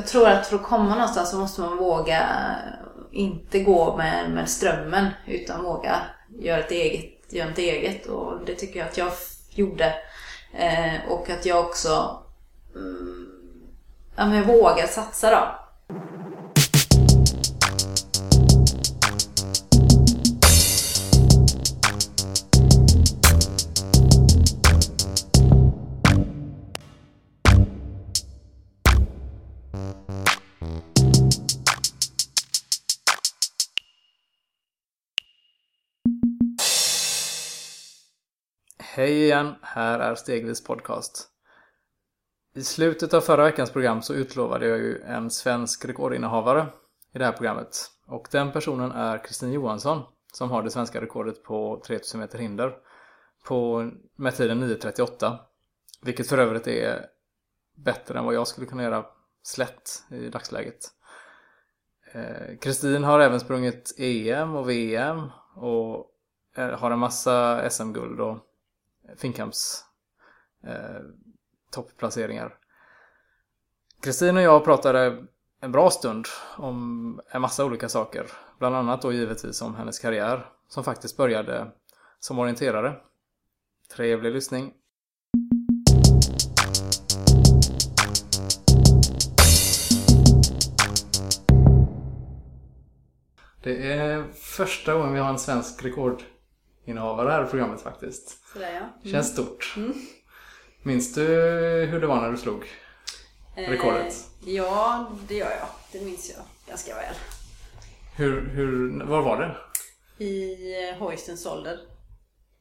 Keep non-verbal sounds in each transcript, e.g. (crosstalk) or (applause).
Jag tror att för att komma någonstans så måste man våga inte gå med, med strömmen utan våga göra ett eget, göra ett eget och det tycker jag att jag gjorde. Eh, och att jag också mm, ja, men vågar satsa då. Hej igen, här är Stegvis podcast. I slutet av förra veckans program så utlovade jag ju en svensk rekordinnehavare i det här programmet. Och den personen är Kristin Johansson som har det svenska rekordet på 3000 meter hinder på, med tiden 9.38. Vilket för övrigt är bättre än vad jag skulle kunna göra slätt i dagsläget. Eh, Kristin har även sprungit EM och VM och eh, har en massa SM-guld och Finnkamps eh, toppplaceringar. Kristin och jag pratade en bra stund om en massa olika saker. Bland annat då givetvis om hennes karriär som faktiskt började som orienterare. Trevlig lyssning. Det är första gången vi har en svensk rekord här i programmet faktiskt. Sådär ja. Mm. Känns stort. Minns du hur det var när du slog? rekordet? Eh, ja, det gör jag. Det minns jag ganska väl. Hur, hur, var var det? I eh, Hoistens ålder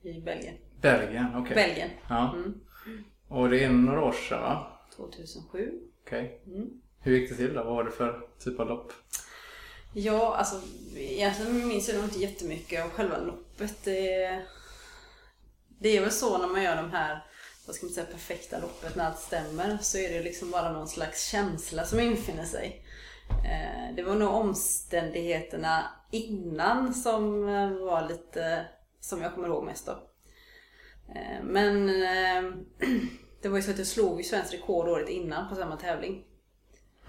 i Belgien. Belgien, okej. Belgien. Ja. Mm. Och det är några år sedan va? 2007. Okej. Mm. Hur gick det till då? Vad var det för typ av lopp? Ja, alltså egentligen minns jag nog inte jättemycket av själva loppet. Det, det är väl så när man gör de här, vad ska man säga, perfekta loppet när allt stämmer så är det liksom bara någon slags känsla som infinner sig. Eh, det var nog omständigheterna innan som eh, var lite, som jag kommer ihåg mest då. Eh, men (clears throat) det var ju så att jag slog ju svenskt rekord året innan på samma tävling.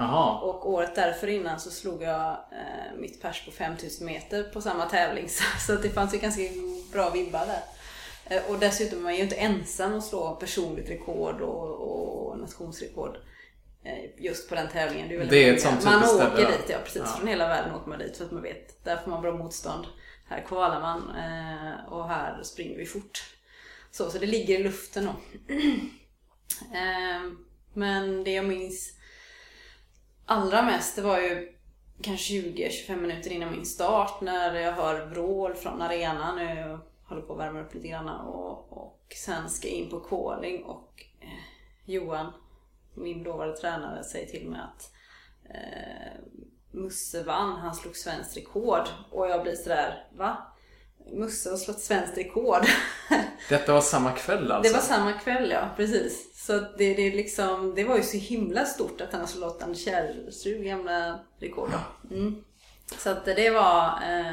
Jaha. Och året därför innan så slog jag eh, mitt pers på 5000 meter på samma tävling. (laughs) Så, så det fanns ju ganska bra vibbar där. Eh, och dessutom är man ju inte ensam att slå personligt rekord och, och nationsrekord. Eh, just på den tävlingen. är väldigt Det är ett sånt Man åker ställe, dit, ja precis. Ja. Från hela världen åker man dit för att man vet. Där får man bra motstånd. Här kvalar man eh, och här springer vi fort. Så, så det ligger i luften då. (clears throat) eh, men det jag minns allra mest det var ju kanske 20-25 minuter innan min start när jag hör vrål från arenan. Jag håller på att värma upp lite grann och, och sen ska jag in på calling och eh, Johan, min dåvarande tränare, säger till mig att eh, Musse vann, han slog svenskt rekord. Och jag blir sådär, va? Musse har slått svenskt rekord. (laughs) Detta var samma kväll alltså? Det var samma kväll ja, precis. Så det, det, liksom, det var ju så himla stort att han har slått Anders Kärrström gamla rekord. Mm. Så att det var... Eh,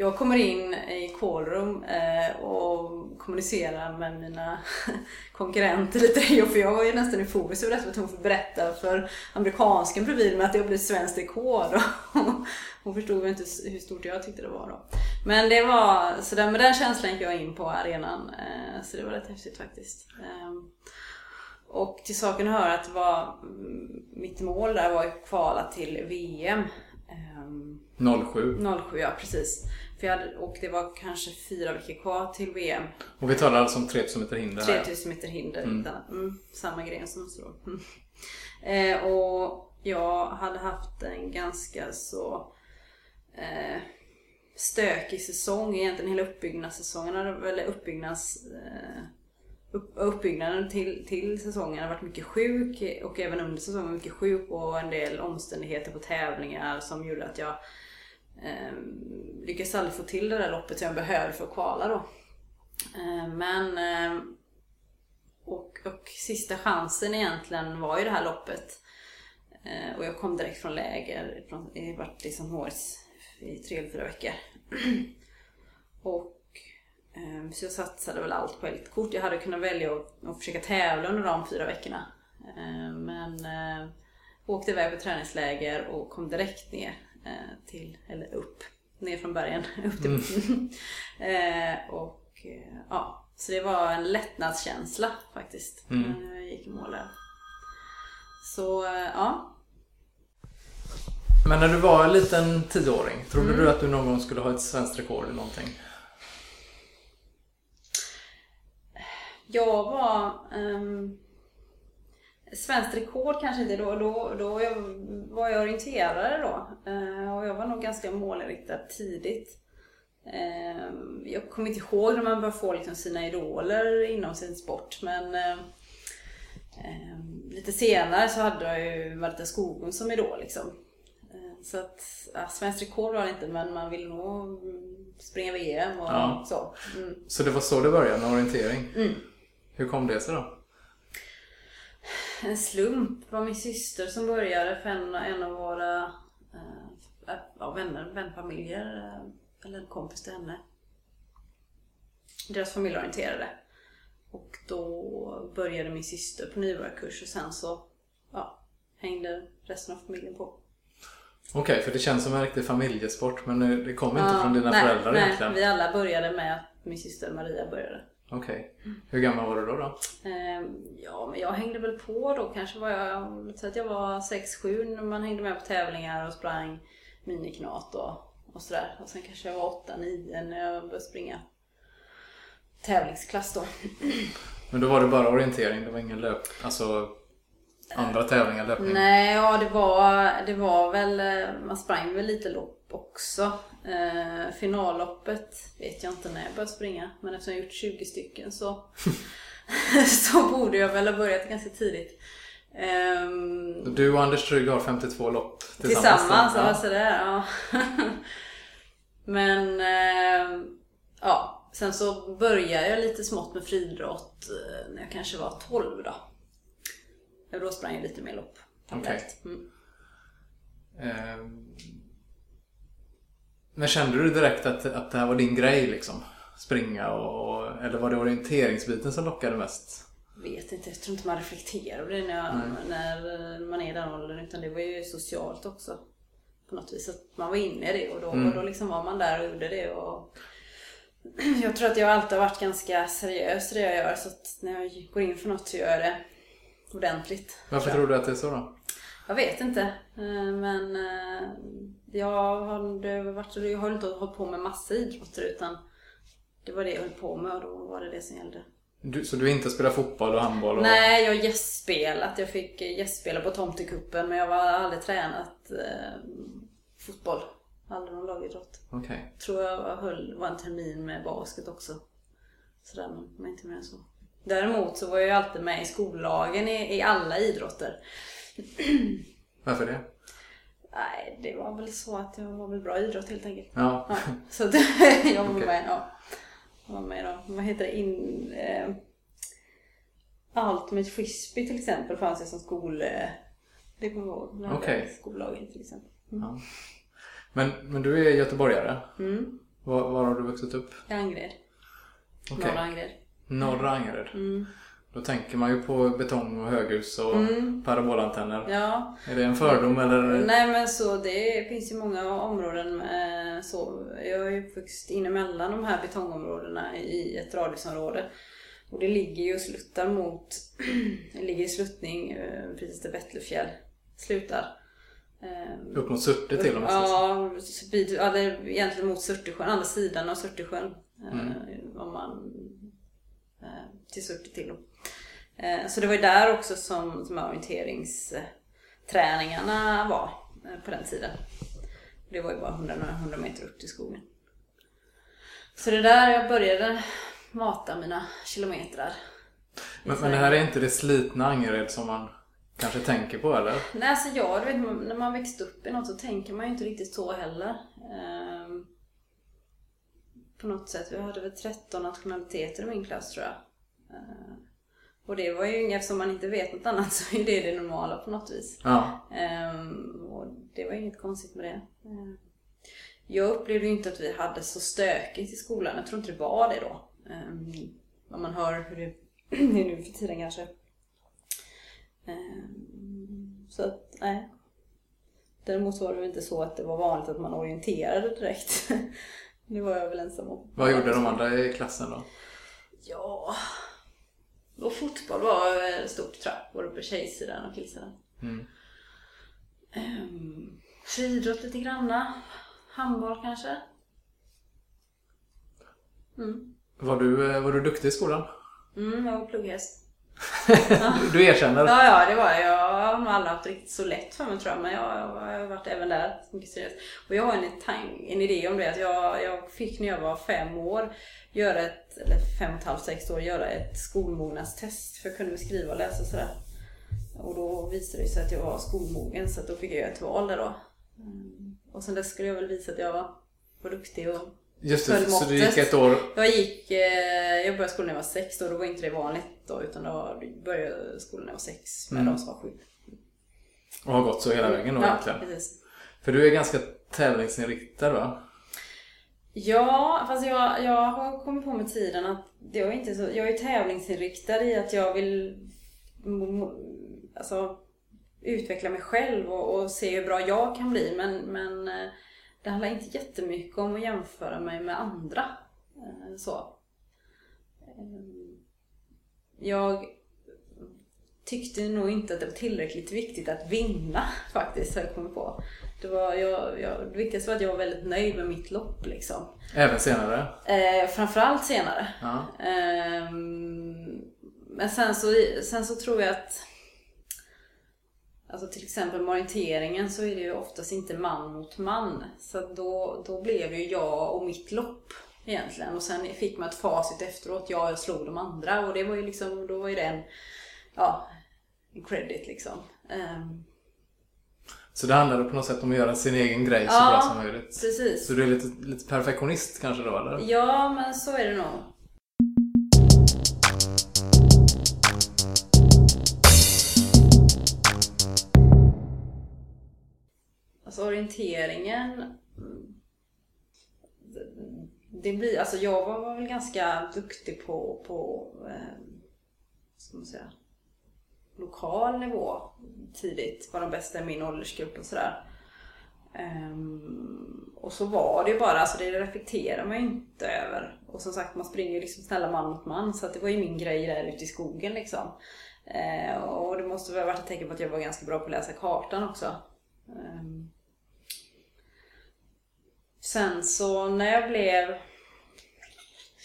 jag kommer in i callroom eh, och kommunicerar med mina (laughs) konkurrenter lite. (laughs) För jag var ju nästan euforisk över detta. Att hon berätta för amerikanskan bredvid mig att det har blivit svenskt rekord. (laughs) Hon förstod väl inte hur stort jag tyckte det var då. Men det var, så där, med den känslan gick jag in på arenan. Eh, så det var rätt häftigt faktiskt. Ehm, och till saken hör att var, mm, mitt mål där var att kvala till VM. Ehm, 07. 07, ja precis. För jag hade, och det var kanske fyra veckor kvar till VM. Och vi talar alltså om 3000 meter hinder här. 3000 meter hinder. Mm, samma gren som slår. Mm. Eh, och jag hade haft en ganska så eh, stökig säsong. Egentligen hela uppbyggnadssäsongen, eller uppbyggnads... Eh, upp, uppbyggnaden till, till säsongen har varit mycket sjuk och även under säsongen mycket sjuk och en del omständigheter på tävlingar som gjorde att jag eh, lyckades aldrig få till det där loppet som jag behövde för att kvala då. Eh, men eh, och, och sista chansen egentligen var ju det här loppet. Eh, och jag kom direkt från läger, från, jag har varit liksom HS i tre eller fyra veckor. (clears throat) och eh, så jag satsade väl allt på ett kort. Jag hade kunnat välja att, att försöka tävla under de fyra veckorna. Eh, men eh, Åkte iväg på träningsläger och kom direkt ner till, eller upp, ner från bergen (laughs) upp till (laughs) eh, Och eh, ja, så det var en lättnadskänsla faktiskt Mm. när jag gick i mål där. Så eh, ja, Men när du var en liten tioåring, trodde Mm. du att du någon gång skulle ha ett svenskt rekord i någonting? Jag var... Um, svenskt rekord kanske inte då. Då, då jag, var jag orienterare då. Eh, och jag var nog ganska målinriktad tidigt. Eh, jag kommer inte ihåg när man började få liksom sina idoler inom sin sport. Men eh, lite senare så hade jag ju Marta Skoglund som idol. Liksom. Så att, ja, svenskt rekord var det inte men man ville nog springa VM och Ja. så. Mm. Så det var så det började, med orientering? Mm. Hur kom det sig då? En slump. Det var min syster som började för en, en av våra eh, ja, vänner, vänfamiljer, eh, eller en kompis till henne. Deras familj orienterade. Och då började min syster på nybörjarkurs och sen så ja, hängde resten av familjen på. Okej, för det känns som en riktig familjesport men det- kom inte Ja, från dina nej, föräldrar nej, egentligen? vi alla började med att min syster Maria började. Okej. Hur gammal var du då? då? Ehm, Ja, men jag hängde väl på då. Kanske var jag, säga att jag var 6-7 när man hängde med på tävlingar och sprang miniknat och, och sådär. Och sen kanske jag var 8-9 när jag började springa tävlingsklass då. (clears throat) Men då var det bara orientering, det var ingen löp... Alltså andra tävlingar, löpning? Nej, ja det var, det var väl, eh, man sprang väl lite lopp också. Eh, finalloppet vet jag inte när jag började springa. Men eftersom jag gjort 20 stycken så, (laughs) så borde jag väl ha börjat ganska tidigt. Ehm, Du och Anders Trygg har 52 lopp tillsammans? Tillsammans, ja. ja. sådär ja. (laughs) Men eh, ja, sen så började jag lite smått med friidrott eh, när jag kanske var 12 då. Då sprang jag lite mer lopp. parallellt. Mm. Ehm, Men kände du direkt att, att det här var din grej liksom? Springa och... Eller var det orienteringsbiten som lockade mest? Vet inte, jag tror inte man reflekterar över det när, jag, när man är i den åldern. Utan det var ju socialt också. På något vis. Att man var inne i det och då, och då liksom var man där och gjorde det. Och (clears throat) jag tror att jag alltid har varit ganska seriös i det jag gör. Så att när jag går in för något så gör jag det ordentligt. Varför tror du att det är så då? Jag vet inte. eh, Men eh, jag har, har varit, jag har inte hållit på med massa idrotter utan det var det jag höll på med och då var det det som gällde. Du, så du inte spelar fotboll och handboll? Och... Nej, jag har gästspelat. Jag fick gästspela på Tomtekuppen men jag har aldrig tränat eh, fotboll. Aldrig någon lagidrott. Okej. Tror jag höll, var en termin med basket också. Sådär, men men inte mer än så. Däremot så var jag ju alltid med i skollagen i, i alla idrotter. (clears throat) Varför det? Nej, det var väl så att jag var väl bra i idrott helt enkelt. Ja. Ja, så att (laughs) jag var Okej. med. Ja. Jag var med då. Vad heter det? In, eh, Ultimate Frisbee till exempel fanns det som skol... Eh, det kommer jag ihåg. hade Skollagen till exempel. ja. Men, men du är göteborgare? Mm. Var, var har du vuxit upp? I Angered. Okej. Norra Angered. Norra Angered. Mm. Då tänker man ju på betong och höghus och Mm. parabolantenner. Ja. Är det en fördom eller? Nej men så det finns ju många områden eh, så. Jag är ju uppvuxen inemellan de här betongområdena i ett radhusområde. Och det ligger ju och sluttar mot, (clears throat) det ligger i sluttning eh, precis där Bettlefjäll slutar. Eh, Upp mot Surte till och med. Ja, är egentligen mot Surtesjön, andra sidan av Surtesjön. Eh, om man, till Surte Eh, så det var ju där också som, som orienteringsträningarna var eh, på den tiden. Det var ju bara 100, några 100 meter upp till skogen. Så det är där jag började mata mina kilometrar. Men, men det här är inte det slitna Angered som man kanske tänker på eller? Nej, alltså jag, du vet, när man växte upp i något så tänker man ju inte riktigt så heller. Ehm, på något sätt. Vi hade väl 13 nationaliteter i min klass tror jag. Ehm, och det var ju, eftersom man inte vet något annat (laughs) så är det det normala på något vis. Ja. Ehm, och det var inget konstigt med det. Ehm, jag upplevde ju inte att vi hade så stökigt i skolan. Jag tror inte det var det då. Um, om man hör (clears throat) hur det är nu för tiden kanske. Ehm, så att, Nej. Däremot var det inte så att det var vanligt att man orienterade direkt. (laughs) det var jag väl ensam om. Vad gjorde de andra i klassen då? Ja... Och fotboll var stort tror jag. Både på tjejsidan och killsidan. Mm. Um, friidrott lite granna. Handboll kanske. Mm. Var, du, eh, var du duktig i skolan? Mm, jag var plugghäst du erkänner? Ja, ja, det var jag. Jag har nog aldrig haft riktigt så lätt för mig tror jag. Men jag, jag har varit även där mycket seriös. Och jag har en, en idé om det. Att jag, jag fick när jag var fem år göra ett, eller fem och ett halvt, sex år, göra ett skolmognadstest. För jag kunde skriva och läsa och sådär. Och då visade det sig att jag var skolmogen så då fick jag göra ett val där då. Och sen dess skulle jag väl visa att jag var, var duktig och Just det, så du gick ett år? Jag gick, eh, jag började skolan när jag var sex då, då var inte det vanligt då utan då började skolan när jag var sex med mm. de som var sju. Och har gått så hela vägen då ja, egentligen? precis. För du är ganska tävlingsinriktad va? Ja, fast jag, jag har kommit på med tiden att jag är inte så, jag är tävlingsinriktad i att jag vill alltså, utveckla mig själv och, och, se hur bra jag kan bli. Men, men eh, det handlar inte jättemycket om att jämföra mig med andra. Eh, så. Eh, jag tyckte nog inte att det var tillräckligt viktigt att vinna (laughs) faktiskt, har jag kommit på. Det, var, jag, jag, det viktigaste var att jag var väldigt nöjd med mitt lopp liksom. Även senare? Eh, framförallt senare. Ja. Eh, men sen så, sen så tror jag att Alltså till exempel med orienteringen så är det ju oftast inte man mot man. Så då, då blev ju jag och mitt lopp egentligen. Och sen fick man ett facit efteråt. Ja, jag slog de andra. Och det var ju liksom, då var ju det en, ja, en credit liksom. Um, så det handlade på något sätt om att göra sin egen grej så ja, bra som möjligt? precis. Så du är lite, lite perfektionist kanske då eller? Ja, men så är det nog. Alltså orienteringen mm, det blir, alltså jag var, var väl ganska duktig på, på eh, ska man säga, lokal nivå tidigt. Var de bästa i min åldersgrupp och sådär. Um, och så var det ju bara, alltså det reflekterar man ju inte över. Och som sagt, man springer ju liksom snälla man mot man. Så det var ju min grej där ute i skogen liksom. Uh, och det måste väl ha varit ett tecken på att jag var ganska bra på att läsa kartan också. Um, sen så när jag blev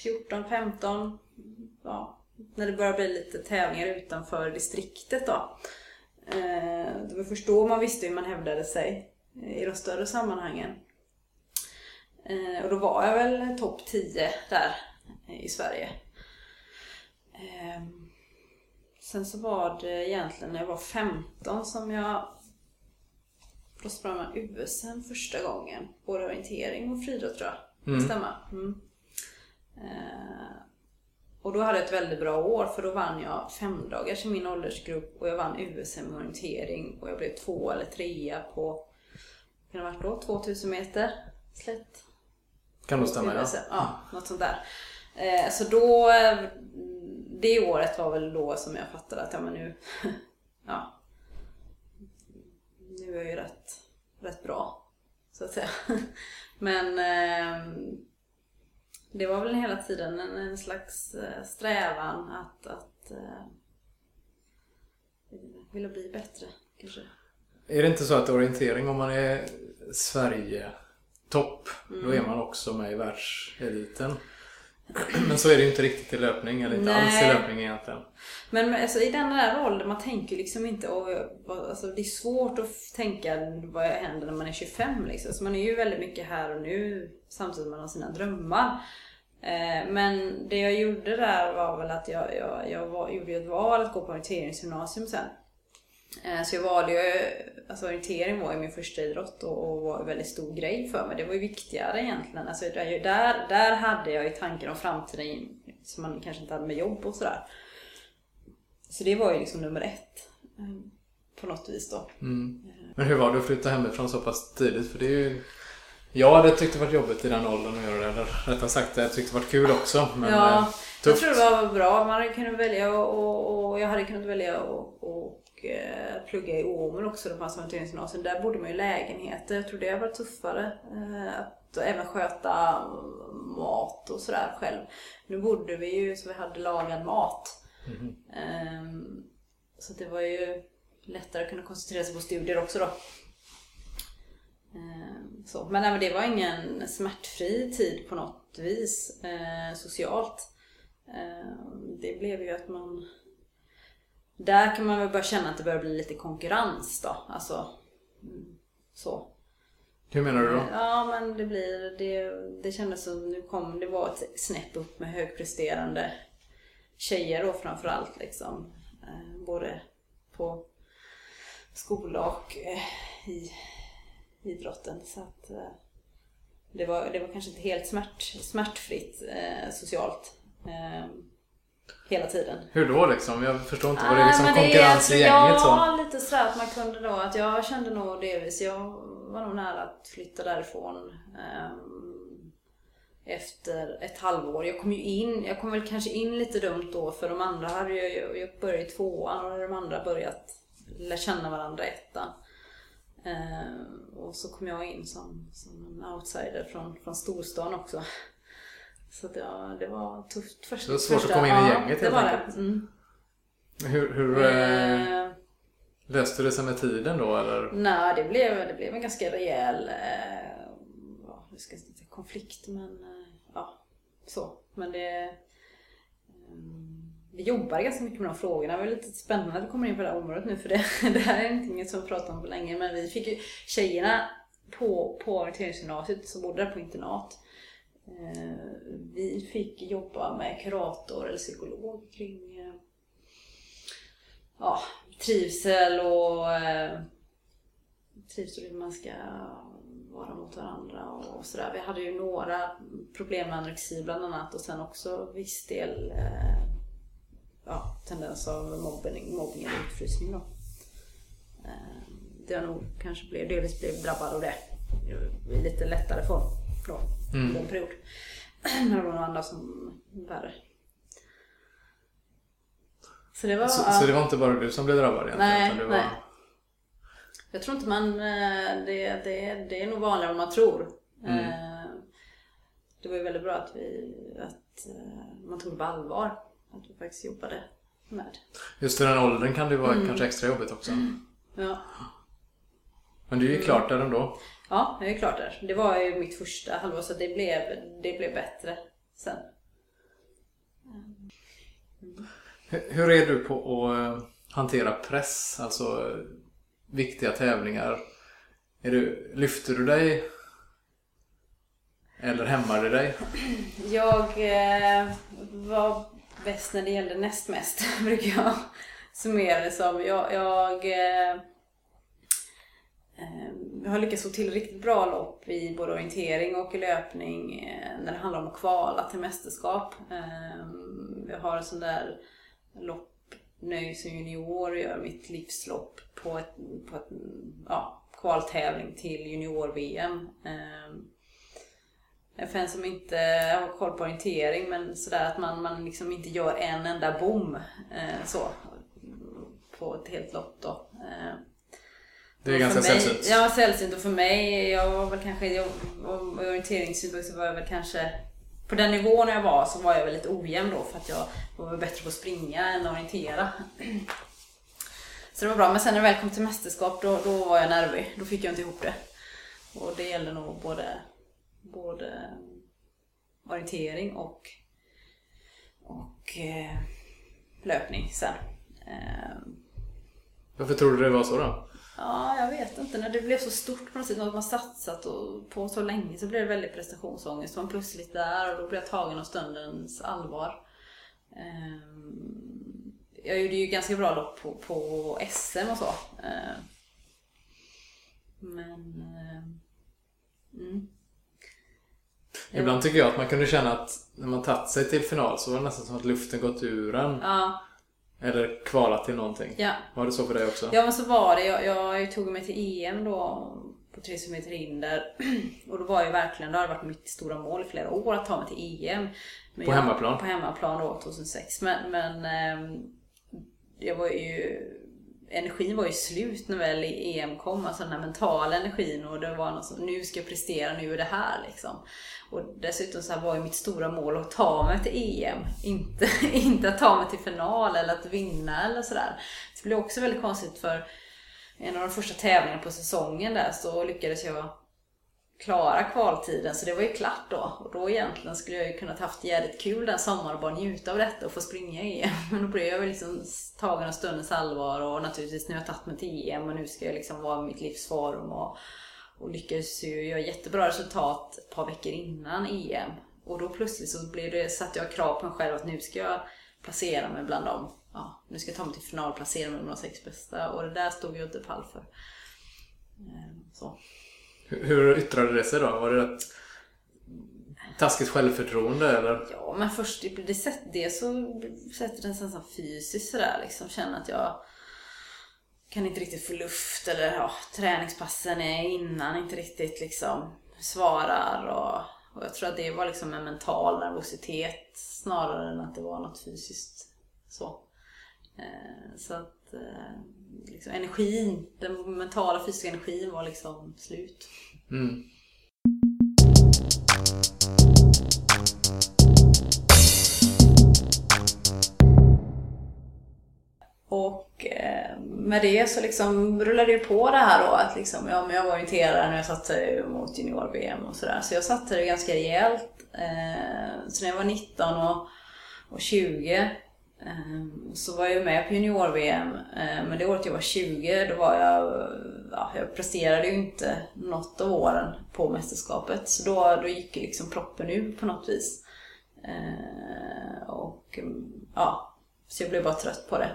14, 15, ja, när det började bli lite tävlingar utanför distriktet då. Eh, det var först då man visste hur man hävdade sig i de större sammanhangen. Eh, och då var jag väl topp 10 där i Sverige. Eh, sen så var det egentligen när jag var 15 som jag då sprang man USM första gången. Både orientering och friidrott tror jag. Mm. Det stämmer. Mm. Och då hade jag ett väldigt bra år för då vann jag fem dagars i min åldersgrupp och jag vann USM orientering och jag blev två eller trea på, kan det ha varit då, 2000 meter slätt. Kan nog stämma ja. Ja, något sånt där. Eh, så då, det året var väl då som jag fattade att ja men nu, (laughs) ja, nu är ju rätt, rätt bra så att säga. (laughs) Men ehm, det var väl hela tiden en, en slags eh, strävan att, att uh, vilja bli bättre kanske. Är det inte så att orientering om man är Sverige-topp, mm. då är man också med i världseliten? (clears throat) Men så är det ju inte riktigt i löpning, eller inte Nej. alls i löpning egentligen. Men alltså, i den där åldern, man tänker liksom inte, och, alltså, det är svårt att tänka vad händer när man är 25 liksom. Så man är ju väldigt mycket här och nu samtidigt som man har sina drömmar. Eh, men det jag gjorde där var väl att jag, jag, jag var, gjorde ett val att gå på orienteringsgymnasium sen. Eh, så jag valde ju, alltså orientering var ju min första idrott och, och var en väldigt stor grej för mig. Det var ju viktigare egentligen. Alltså där, där hade jag ju tankar om framtiden som man kanske inte hade med jobb och sådär. Så det var ju liksom nummer ett. Eh, på något vis då. Mm. Men hur var det att flytta hemifrån så pass tidigt? För det är ju jag hade tyckt det varit jobbigt i den åldern att göra det. Eller rättare sagt, jag tyckte det varit kul också. Men ja, tufft. Eh, jag tror det var bra. Man hade kunnat välja och, och, och jag hade kunnat välja och, och eh, pluggade i Åmål också, det fanns orienteringsgymnasium. Där bodde man i lägenheter. Jag tror det var tuffare. Eh, att även sköta mat och sådär själv. Nu bodde vi ju så vi hade lagad mat. Mm. Så det var ju lättare att kunna koncentrera sig på studier också då. Ehm, så. Men, nej, men det var ingen smärtfri tid på något vis eh, socialt. Eh, det blev ju att man... Där kan man väl börja känna att det börjar bli lite konkurrens då. Alltså, mm, så. Hur menar du då? Ja men det blir, det, det kändes som nu kom, det var ett snäpp upp med högpresterande tjejer då framförallt liksom. Eh, både på skola och eh, i idrotten. Så att, eh, det, var, det var kanske inte helt smärt, smärtfritt eh, socialt. Eh, hela tiden. Hur då liksom? Jag förstår inte. Var det liksom ah, konkurrens i gänget? Ja, så? lite sådär att man kunde då att jag kände nog delvis, jag var nog nära att flytta därifrån. Eh, efter ett halvår. Jag kom ju in, jag kom väl kanske in lite dumt då för de andra hade jag, jag började i tvåan och de andra börjat lära känna varandra i ettan. Eh, och så kom jag in som, som en outsider från, från storstan också. Så det, ja, det var tufft först. Det var svårt första, att komma in i gänget ja, helt enkelt. Mm. Hur, hur eh, eh, löste det sig med tiden då eller? Nej, det blev, det blev en ganska rejäl eh, jag ska inte konflikt men eh, ja, så. Men det vi jobbar ganska mycket med de frågorna. Det var lite spännande att vi kommer in på det här området nu för det, (laughs) det här är ingenting som vi pratat om på länge. Men vi fick ju tjejerna på, på orienteringsgymnasiet som bodde där på internat. Eh, vi fick jobba med kurator eller psykolog kring eh, ja, trivsel och eh, trivsel hur man ska vara mot varandra och sådär. Vi hade ju några problem med anorexi bland annat och sen också viss del ja, tendens av mobbning, mobbning eller utfrysning då. Det jag nog kanske blev, delvis blev drabbad av det i lite lättare form då, mm. en period. Men det var några andra som värre. Så det var, så, så, det var inte bara du som blev drabbad egentligen? Nej, det var... nej. Jag tror inte man, eh, det, det, det är nog vanligare än man tror. Mm. Eh, det var ju väldigt bra att, vi, att man tog det på allvar att vi faktiskt jobbade med. Just i den åldern kan det vara mm. kanske extra jobbigt också. Mm. Ja. Men du är ju klart där ändå. Ja, jag är klart där. Det var ju mitt första halvår så det blev, det blev bättre sen. Mm. Hur är du på att eh, hantera press? Alltså viktiga tävlingar. Är du, lyfter du dig? Eller hämmar det dig? (clears throat) Jag eh, var bäst när det gällde näst mest, (laughs) brukar jag summera det som. Jag, jag, eh, eh, Ehm, jag har lyckats få till riktigt bra lopp i både orientering och i löpning eh, när det handlar om att kvala till mästerskap. Ehm, jag har en sån där lopp nöjd som junior och gör mitt livslopp på ett, på ett ja, kvaltävling till junior-VM. För en som inte har koll på orientering men sådär att man, man liksom inte gör en enda bom eh, så på ett helt lopp då. Det är ganska mig, sällsynt. Ja, sällsynt och för mig, jag var väl kanske, jag, orienteringssynpunkt så var jag väl kanske på den nivån jag var så var jag väl lite ojämn då för att jag var väl bättre på att springa än att orientera. (clears throat) Så det var bra, men sen när det väl kom till mästerskap då, då var jag nervig. Då fick jag inte ihop det. Och det gällde nog både både orientering och, och eh, löpning sen. Eh, Varför tror du det var så då? Ja, jag vet inte. När det blev så stort på något sätt, att man satsat på så länge så blev det väldigt prestationsångest. Man plötsligt där och då blev jag tagen av stundens allvar. Eh, jag gjorde ju ganska bra lopp på, på SM och så. Eh, men... Eh, mm. Ibland tycker jag att man kunde känna att när man tagit sig till final så var det nästan som att luften gått ur en. Ja. Eller kvalat till någonting. Ja. Var det så för dig också? Ja men så var det. Jag, jag tog mig till EM då på 3000 meter hinder. Och då var jag verkligen, det har varit mitt stora mål i flera år att ta mig till EM. Men på jag, hemmaplan? På hemmaplan då 2006. Men, men eh, jag var ju energin var ju slut när väl EM kom, alltså den här mentala energin och det var något som, nu ska jag prestera, nu är det här liksom. Och dessutom så var ju mitt stora mål att ta mig till EM, inte, (laughs) inte att ta mig till final eller att vinna eller sådär. Det blev också väldigt konstigt för en av de första tävlingarna på säsongen där så lyckades jag klara kvaltiden så det var ju klart då. Och då egentligen skulle jag ju kunnat haft jävligt kul den sommaren och bara njuta av detta och få springa i EM. (laughs) Men då blev jag väl liksom tagen av stundens allvar och naturligtvis nu har jag tagit mig till EM och nu ska jag liksom vara i mitt livs form och, och lyckades ju göra jättebra resultat ett par veckor innan EM. Och då plötsligt så blev det, satte jag krav på mig själv att nu ska jag placera mig bland dem. Ja, nu ska jag ta mig till final och placera mig bland de sex bästa och det där stod jag inte pall för. Ehm, så. Hur yttrade det sig då? Var det ett taskigt självförtroende eller? Ja, men först typ, det, sätt, det så sätter den sig fysiskt sådär liksom. Känner att jag kan inte riktigt få luft eller ja, träningspassen är innan inte riktigt liksom svarar och, och jag tror att det var liksom en mental nervositet snarare än att det var något fysiskt så. Eh, så att eh, liksom, energin, den mentala fysiska energin var liksom slut. Mm. Och eh, med det så liksom rullade det på det här då att liksom, ja, men jag var orienterare när jag satte mot junior-VM och sådär. Så jag satte det ganska rejält. Eh, så när jag var 19 och, och 20 Ehm, så var jag med på junior-VM, ehm, men det året jag var 20 då var jag, ja, jag presterade ju inte något av åren på mästerskapet. Så då, då gick liksom proppen ur på något vis. Ehm, och ja, så jag blev bara trött på det.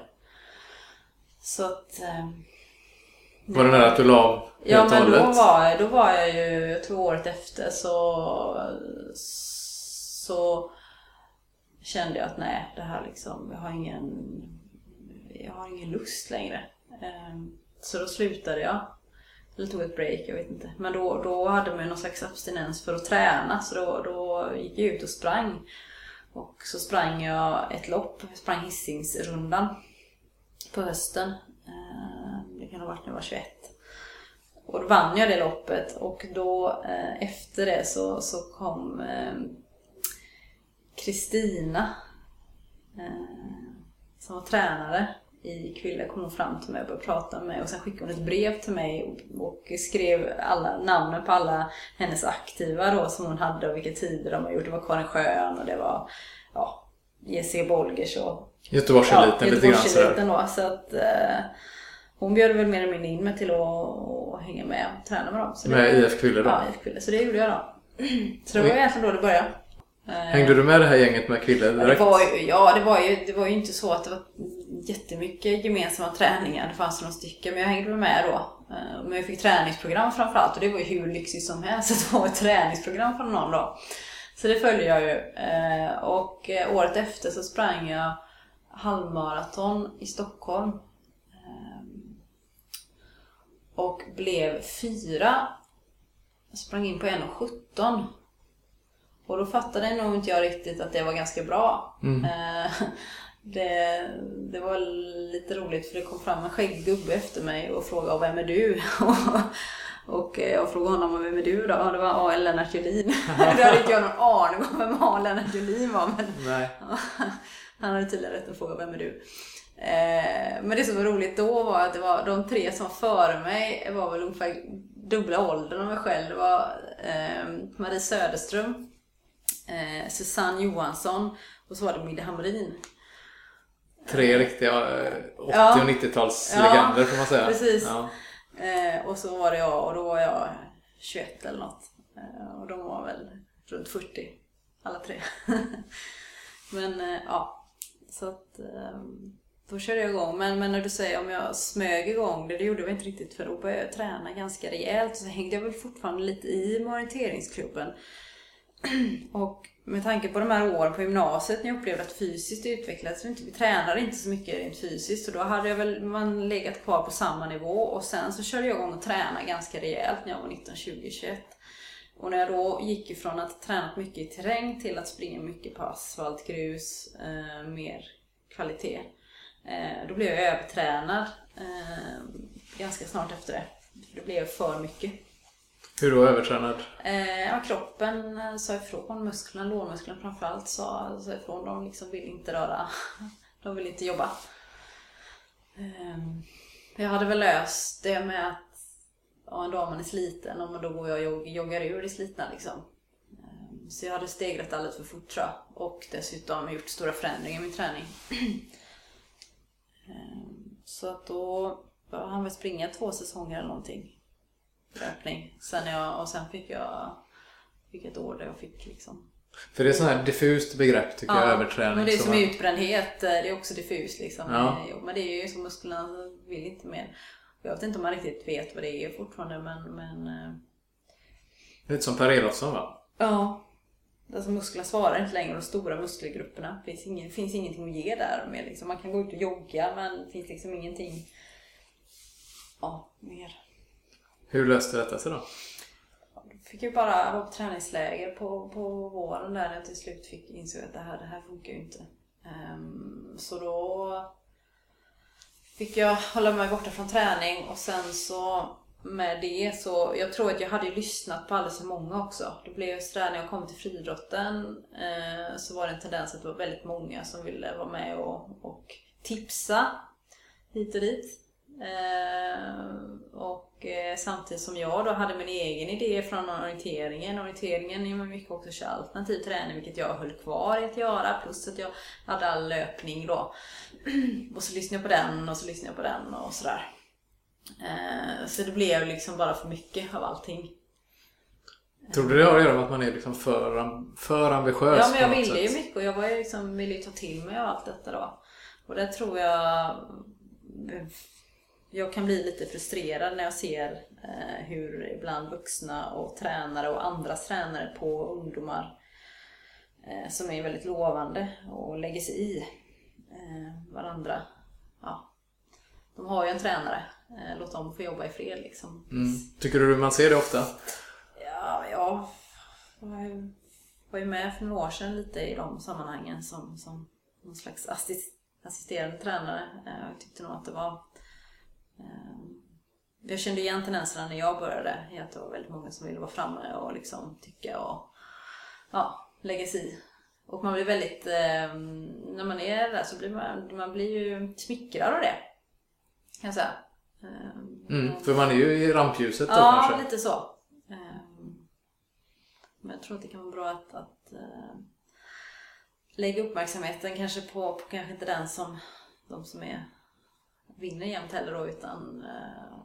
Så att... Var det nära att du la av Ja men då var, då var jag ju, jag tror året efter så, så kände jag att nej, det här liksom, jag har ingen, jag har ingen lust längre. Ehm, så då slutade jag. Eller tog ett break, jag vet inte. Men då, då hade man ju någon slags abstinens för att träna. Så då, då gick jag ut och sprang. Och så sprang jag ett lopp. Jag sprang Hisingsrundan på hösten. Ehm, det kan ha varit när jag var 21. Och då vann jag det loppet och då eh, efter det så, så kom ehm, Kristina eh, som var tränare i Kville kom hon fram till mig och började prata med mig och sen skickade hon ett brev till mig och, skrev alla namnen på alla hennes aktiva då som hon hade och vilka tider de har gjort. Det var Karin Schön och det var ja, Jessica Bolgers och Göteborgseliten ja, lite grann sådär. Då, så att, eh, hon bjöd väl mer eller mindre in mig till att, att hänga med och träna med dem. Så med det, IF Kville då? Ja, IF Kville. Så det gjorde jag då. (clears throat) Så det var egentligen då det började. Hängde du med det här gänget med Krille direkt? Det var ju, ja, det var, ju, det var ju inte så att det var jättemycket gemensamma träningar. Det fanns några stycken, men jag hängde med då. Eh, men jag fick träningsprogram framförallt och det var ju hur lyxigt som helst att få ett träningsprogram från någon då. Så det följde jag ju. Eh, och eh, året efter så sprang jag halvmaraton i Stockholm. Och blev fyra. Jag sprang in på 1.17. Och då fattade nog inte jag riktigt att det var ganska bra. Mm. Eh, (laughs) det, det var lite roligt för det kom fram en skäggig gubbe efter mig och frågade vem är du? (laughs) och jag frågade honom vem är du då? Och det var A. Lennart Julin. (laughs) då hade inte jag någon aning om vem A. Lennart Julin var. Men han hade tydligen rätt att fråga vem är du? Eh, men det som var roligt då var att det var de tre som var före mig var väl ungefär dubbla åldern av mig själv. Det var eh, Marie Söderström eh, Susanne Johansson och så var det Mille Hamrin. Tre riktiga 80 ja. och 90-talslegender ja, får man säga. Precis. Ja. Eh, och så var det jag och då var jag 21 eller något. Eh, och de var väl runt 40 alla tre. (laughs) men eh, ja, så att ehm, då körde jag igång. Men, men när du säger om jag smög igång det, det gjorde jag inte riktigt för då började jag träna ganska rejält. Så hängde jag väl fortfarande lite i orienteringsklubben. (clears throat) Och med tanke på de här åren på gymnasiet när jag upplevde att fysiskt utvecklades, vi, vi tränade inte så mycket rent fysiskt och då hade jag väl man legat kvar på samma nivå och sen så körde jag igång och tränade ganska rejält när jag var 19, 20, 21. Och när jag då gick ifrån att träna mycket i terräng till att springa mycket på asfalt, grus, eh, mer kvalitet. Eh, då blev jag övertränad eh, ganska snart efter det. Det blev för mycket. Hur då övertränad? Eh, ja, kroppen eh, sa ifrån, musklerna, lårmusklerna framförallt sa, sa ifrån. De liksom vill inte röra, (laughs) de vill inte jobba. Eh, jag hade väl löst det med att ja, en dag man är sliten och då går jag och joggar ur det slitna liksom. Eh, så jag hade stegrat alldeles för fort tror jag. Och dessutom gjort stora förändringar i min träning. (clears throat) Eh, så att då han väl springa två säsonger eller någonting. Löpning. Sen jag, och sen fick jag fick ett år där jag fick liksom för det är sånt här diffust begrepp tycker ja, jag, överträning. men det är som, som utbrändhet, det är också diffust liksom. Ja. Men det är ju som musklerna vill inte mer. Jag vet inte om man riktigt vet vad det är fortfarande men... men eh, Lite som Per Elofsson va? Ja. Alltså musklerna svarar inte längre de stora muskelgrupperna. Det finns, ingen, finns ingenting att ge där. Med, liksom. Man kan gå ut och jogga men det finns liksom ingenting ja, mer. Hur löste detta sig då? Fick ju bara vara på träningsläger på, på våren där när jag till slut fick insåg att det här, det här funkar ju inte. Um, så då fick jag hålla mig borta från träning och sen så med det så, jag tror att jag hade ju lyssnat på alldeles för många också. Det blev så där när jag kom till friidrotten uh, så var det en tendens att det var väldigt många som ville vara med och, och tipsa hit och dit. Eh, och eh, samtidigt som jag då hade min egen idé från orienteringen. Orienteringen är mycket också kör alternativ träning, vilket jag höll kvar i att göra. Plus att jag hade all löpning då. (clears throat) Och så lyssnade jag på den och så lyssnade jag på den och sådär. Eh, så det blev liksom bara för mycket av allting. Tror du det har att göra med att man är liksom för, för ambitiös? Ja, men jag ville ju mycket och jag var ju liksom, ville ju ta till mig av allt detta då. Och det tror jag jag kan bli lite frustrerad när jag ser eh, hur ibland vuxna och tränare och andras tränare på ungdomar eh, som är väldigt lovande och lägger sig i eh, varandra. Ja. De har ju en tränare, eh, låt dem få jobba i fred liksom. Mm. Tycker du man ser det ofta? Ja, ja. Jag var ju med för några år sedan lite i de sammanhangen som, som någon slags assist, assisterande tränare. Eh, jag tyckte nog att det var jag kände igen tendenserna när jag började, att det var väldigt många som ville vara framme och liksom tycka och ja, lägga sig i. Och man blir väldigt, eh, när man är där så blir man, man blir ju smickrad av det. Kan jag säga. Eh, mm, för man är ju i rampljuset då ja, kanske? Ja, lite så. Men jag tror att det kan vara bra att, att lägga uppmärksamheten kanske på, på kanske inte den som de som är vinner jämt heller då utan eh,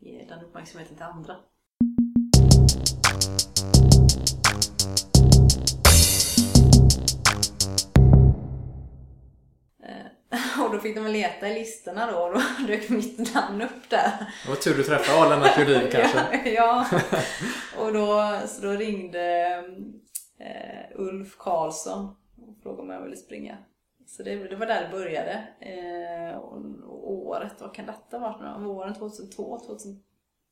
ger den uppmärksamheten till andra. Eh, (laughs) och då fick de leta i listorna då och då (laughs) dök mitt namn upp där. Det var tur du träffade A-Lennart Lundin kanske? (laughs) ja, och då, så då ringde eh, Ulf Karlsson och frågade om jag ville springa. Så det, det var där det började. Eh, och, och året, vad kan detta vara? Våren 2002, 2000,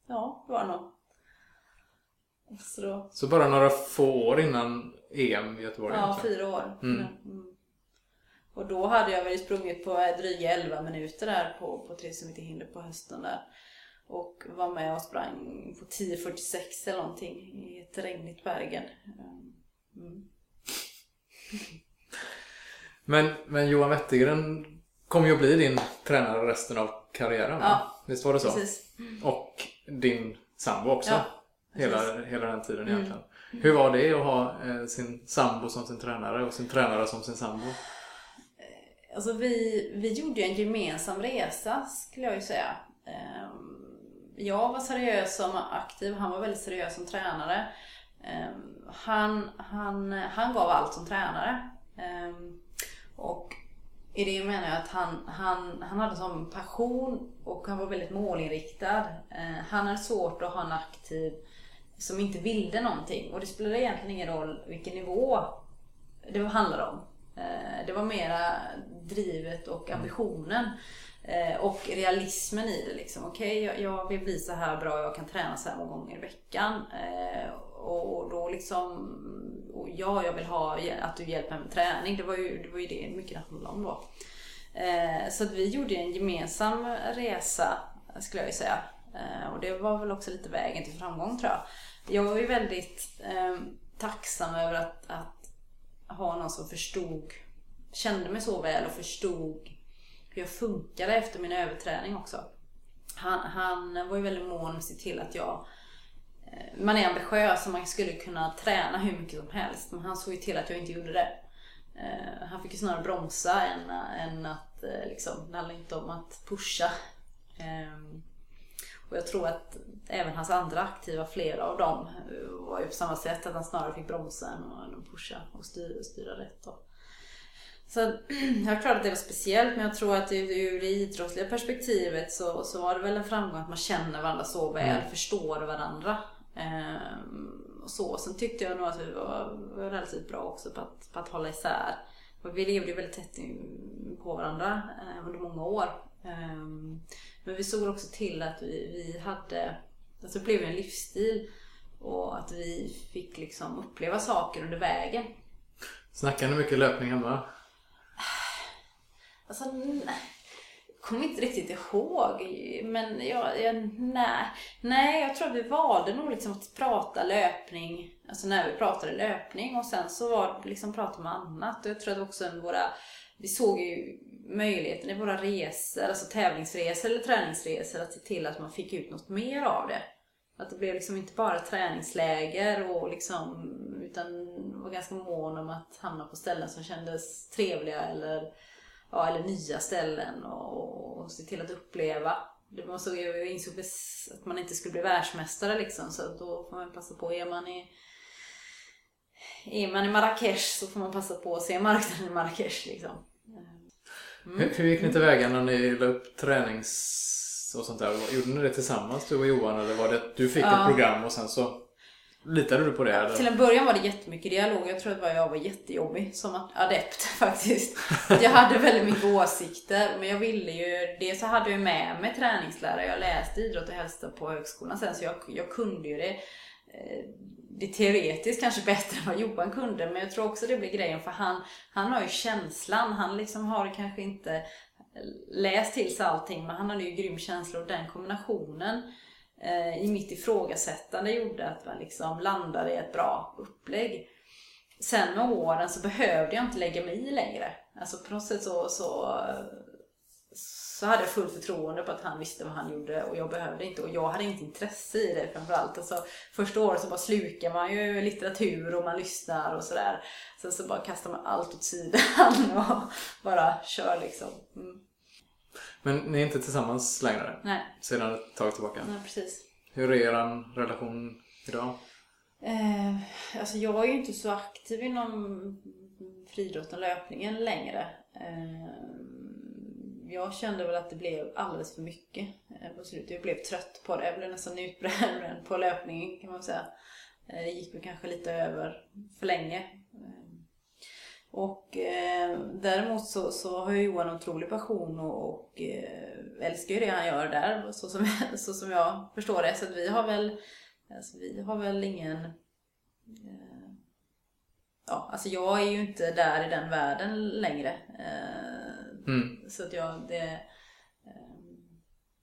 ja det var det nog. Så, då, så bara några få år innan EM i Göteborg? Ja, egentligen. fyra år. Mm. Mm. Och då hade jag väl sprungit på dryga 11 minuter där på, på 3 meter hinder på hösten där. Och var med och sprang på 10.46 eller någonting i ett regnigt Bergen. Mm. Men, men Johan Wettergren kommer ju att bli din tränare resten av karriären Ja, Visst var det så? Precis. Och din sambo också. Ja, hela, hela den tiden mm. egentligen. Hur var det att ha eh, sin sambo som sin tränare och sin tränare som sin sambo? Alltså vi, vi gjorde en gemensam resa skulle jag ju säga. Ehm, jag var seriös som aktiv, han var väldigt seriös som tränare. Ehm, han, han, han gav allt som tränare. Och i det menar jag att han, han, han hade sån passion och han var väldigt målinriktad. Eh, han hade svårt att ha en aktiv som inte ville någonting. Och det spelade egentligen ingen roll vilken nivå det handlade om. Eh, det var mera drivet och ambitionen. Eh, och realismen i det. Liksom. Okej, okay, jag, jag, vill bli så här bra, jag kan träna så här många gånger i veckan. Och då liksom, och ja, jag vill ha att du hjälper mig med träning. Det var ju det, var ju det mycket det handlade om då. Eh, så att vi gjorde en gemensam resa skulle jag ju säga. Eh, och det var väl också lite vägen till framgång tror jag. Jag var ju väldigt eh, tacksam över att, att ha någon som förstod, kände mig så väl och förstod hur jag funkade efter min överträning också. Han, han var ju väldigt mån om att se till att jag eh, man är ambitiös och man skulle kunna träna hur mycket som helst. Men han såg ju till att jag inte gjorde det. Eh, han fick ju snarare bromsa än, än att eh, liksom, det handlar inte om att pusha. Ehm, och jag tror att även hans andra aktiva, flera av dem, var ju på samma sätt. Att han snarare fick bromsa än att pusha och styra, styra rätt. Då. Så (clears throat) jag tror att det var speciellt men jag tror att ur det idrottsliga perspektivet så, så var det väl en framgång att man känner varandra så väl, mm. förstår varandra. Ehm, och så. Sen tyckte jag nog att vi var, var relativt bra också på att, på att hålla isär. Vi levde ju väldigt tätt på varandra eh, under många år. Ehm, men vi såg också till att vi, vi hade, alltså det blev en livsstil. Och att vi fick liksom uppleva saker under vägen. Snackar ni mycket löpning hemma? Alltså, nej kommer inte riktigt ihåg. Men jag, jag, nej. nej, jag tror att vi valde nog liksom att prata löpning. Alltså när vi pratade löpning och sen så var det liksom prata om annat. Och jag tror att också våra, vi såg ju möjligheten i våra resor, alltså tävlingsresor eller träningsresor, att se till att man fick ut något mer av det. Att det blev liksom inte bara träningsläger och liksom, utan var ganska mån om att hamna på ställen som kändes trevliga eller, ja, eller nya ställen och, och se till att uppleva. Det var så, jag insåg att man inte skulle bli världsmästare liksom, så då får man passa på. Är man i, är man i Marrakesh så får man passa på att se marknaden i Marrakesh liksom. Mm. Hur, hur gick ni tillväga när ni la upp tränings och sånt där? Gjorde ni det tillsammans du och Johan eller var det att du fick ja. ett program och sen så Litade du på det? Eller? Till en början var det jättemycket dialog. Jag tror att jag var jättejobbig som adept (laughs) faktiskt. Jag hade väldigt mycket åsikter. Men jag ville ju... Dels så hade jag med mig träningslärare. Jag läste idrott och hälsa på högskolan sen så jag, jag kunde ju det. Eh, det teoretiskt kanske bättre än vad Johan kunde. Men jag tror också det blir grejen för han, han har ju känslan. Han liksom har kanske inte läst till sig allting men han hade ju grym känsla och den kombinationen eh, i mitt ifrågasättande gjorde att man liksom landade i ett bra upplägg. Sen med åren så behövde jag inte lägga mig i längre. Alltså på något sätt så, så, så hade jag fullt förtroende på att han visste vad han gjorde och jag behövde inte. Och jag hade inte intresse i det framförallt. Alltså, första året så bara slukar man ju litteratur och man lyssnar och sådär. Sen så bara kastar man allt åt sidan (laughs) och bara kör liksom. Mm. Men ni är inte tillsammans längre? Nej. Sedan ett tag tillbaka? Nej, precis. Hur är er relation idag? Eh, alltså jag är ju inte så aktiv inom friidrotten löpningen längre. Eh, jag kände väl att det blev alldeles för mycket eh, på slutet. Jag blev trött på det. Jag blev nästan utbränd (laughs) på löpningen kan man säga. Eh, det gick väl kanske lite över för länge. Och eh, däremot så, så har ju Johan en otrolig passion och, och eh, älskar ju det han gör där så som, (laughs) så som jag förstår det. Så att vi har väl, alltså vi har väl ingen eh, Ja, alltså jag är ju inte där i den världen längre. Eh, mm. Så att jag, det, eh,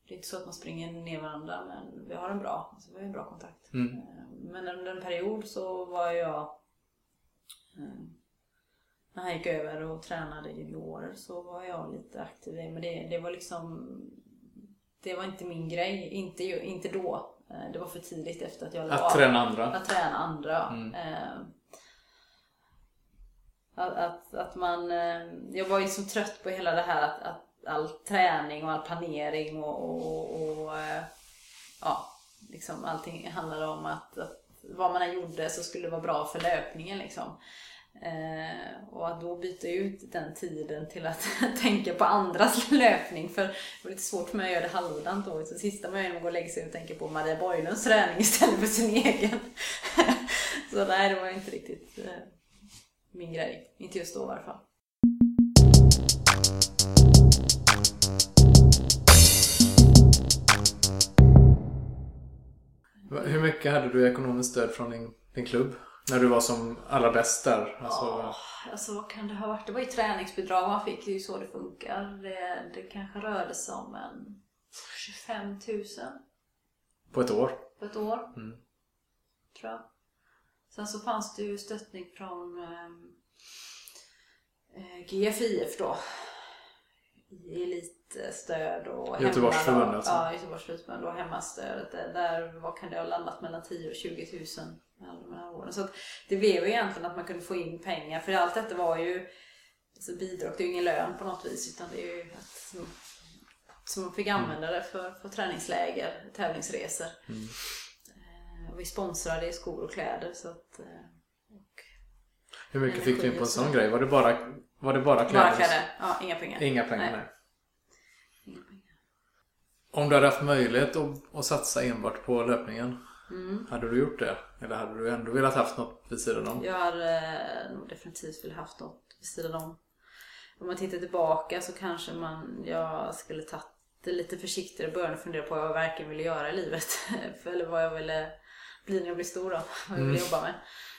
det är inte så att man springer ner varandra men vi har en bra, alltså vi har en bra kontakt. Mm. Eh, men under en period så var jag när han gick över och tränade juniorer så var jag lite aktiv Men det, det var liksom Det var inte min grej. Inte, inte då. Eh, det var för tidigt efter att jag Att av. träna andra? Att träna andra. Mm. Eh, att, att, att, man... Eh, jag var ju så trött på hela det här att, att all träning och all planering och, och, och ja, liksom allting handlade om att, att vad man än gjorde så skulle det vara bra för löpningen liksom. Eh, och att då byta ut den tiden till att (laughs) tänka på andras (laughs) löpning. För det var lite svårt för mig att göra det halvdant då. Så sista man gör är att gå och lägga sig och tänka på Maria Borglunds träning (laughs) istället för sin egen. så nej, det var inte riktigt eh, min grej. Inte just då i alla fall. Hur mycket hade du ekonomiskt stöd från din, din klubb? När du var som allra bäst där? Alltså... Ja, alltså vad kan det ha varit? Det var ju träningsbidrag man fick, det är ju så det funkar. Det, det kanske rörde sig om en 25 000 På ett år? på ett år. Mm. Tror jag. Sen så fanns det ju stöttning från ehm, eh, GFIF då. I elitstöd och Göteborgsförbundet, alltså. Ja, Göteborgsförbundet och hemmastödet. Där, där vad kan det ha landat mellan 10 och 20 000 alla de här åren. Så det blev ju egentligen att man kunde få in pengar. För allt detta var ju alltså bidrag, det är ju ingen lön på något vis. Utan det är ju att så man fick använda det för, för träningsläger, tävlingsresor. Eh, Och vi sponsrade i skor och kläder. Så att, eh, Hur mycket fick du in på en sån grej? Var det bara, var det bara kläder? bara kläder, ja, inga pengar. Inga pengar? Nej. Nej. Inga pengar. Om du hade haft möjlighet att, att satsa enbart på löpningen, Mm. hade du gjort det? Eller hade du ändå velat haft något vid sidan om? Jag hade eh, nog definitivt velat haft något vid sidan om. Om man tittar tillbaka så kanske man, jag skulle tagit det lite försiktigare i början och fundera på vad jag verkligen ville göra i livet. (laughs) Eller vad jag ville bli när jag blir stor då. (laughs) Vad jag ville jobba med.